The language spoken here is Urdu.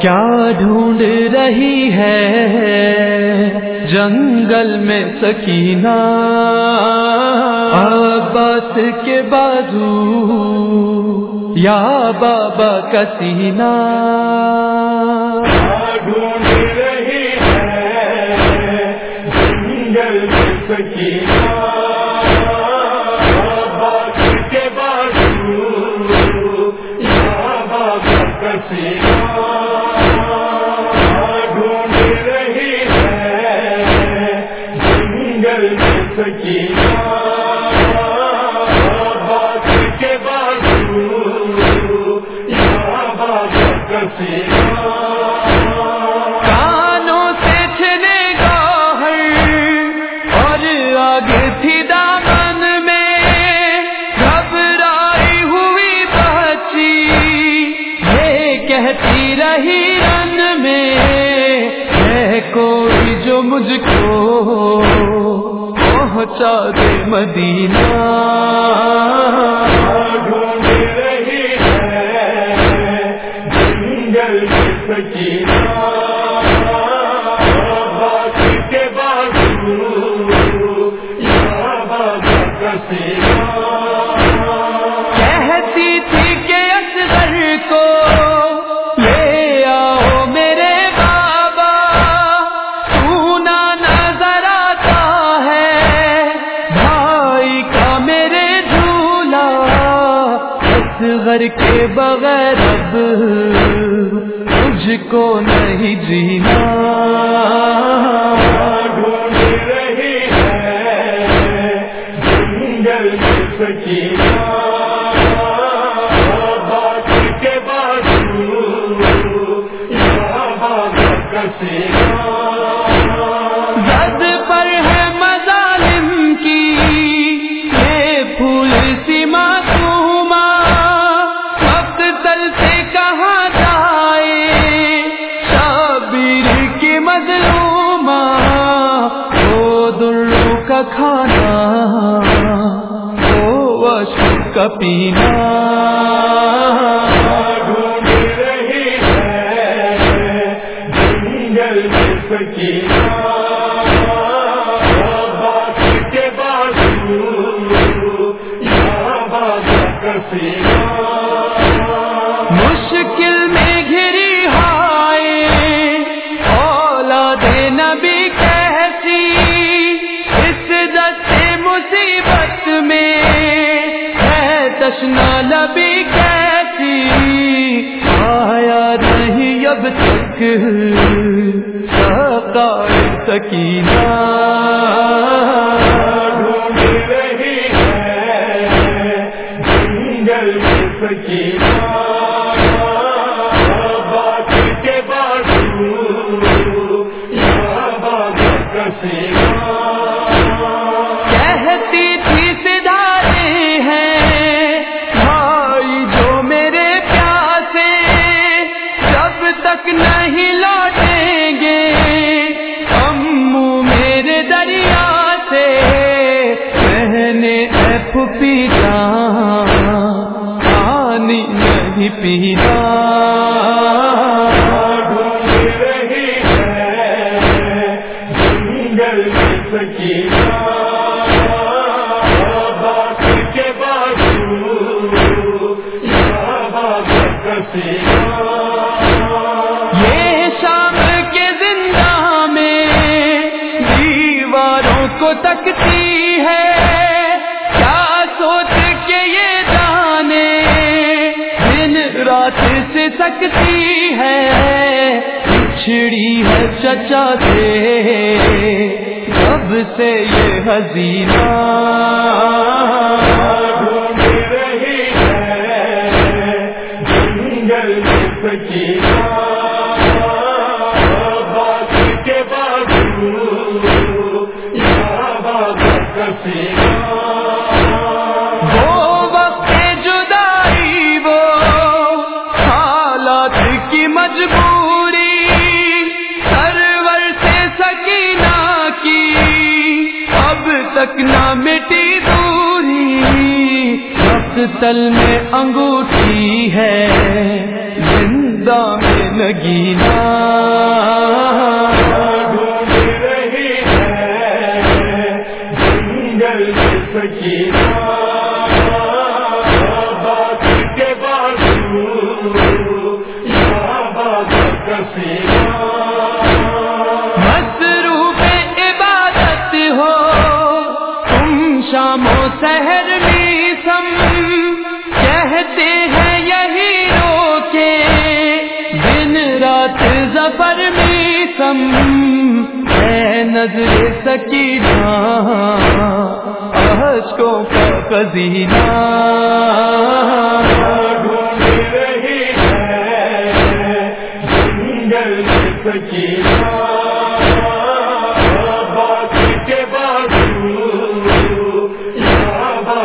کیا ڈھونڈ رہی ہے جنگل میں سکینہ عباس کے بازو یا بابا کسینہ ڈھونڈ رہی ہے جنگل میں سکینہ بات کے بازو یا بابا کسینہ کانوں سے چھنے گا اور آگے تھی دامن میں گھبرائی ہوئی بچی یہ کہتی رہی رن میں، ہے کوئی جو مجھ کو پہنچا دے مدینہ۔ ڈھونڈ رہی ہے جنگل اصغر کے بغیر اب مجھ کو نہیں جینا۔ ڈھونڈ رہی ہے جنگل میں سکینہ بات وہ کا پینا۔ ڈھونڈ رہی ہے جنگل میں سکینہ بات کے بازو یا مشکل میں گھری ہائے، اولاد نبی کیسی؟ اس دستے مصیبت میں تشنا نبی کیسی؟ آیا نہیں اب تک سکار سکینہ ڈھونڈ رہی ہے جنگل میں سکینہ۔ بازو یا بابا کسینہ یہ شام کے زندہ میں دیواروں کو تکتی ہے۔ سوچ کے یہ جانے دن رات سے سکتی ہے؟ چھڑی ہے چچا سے۔ جب سے یہ حسینہ ڈھونڈ رہی ہے بات کے بازو یا بابا کسینہ تل میں انگوٹھی ہے زندہ میں نگینا ڈھونڈ رہی ہے جنگل میں سکینہ دن میں سم ہے نظر سکینہ اشکوں کا خزینہ ڈھونڈ رہی ہے جنگل میں سکینہ کے بازو بابا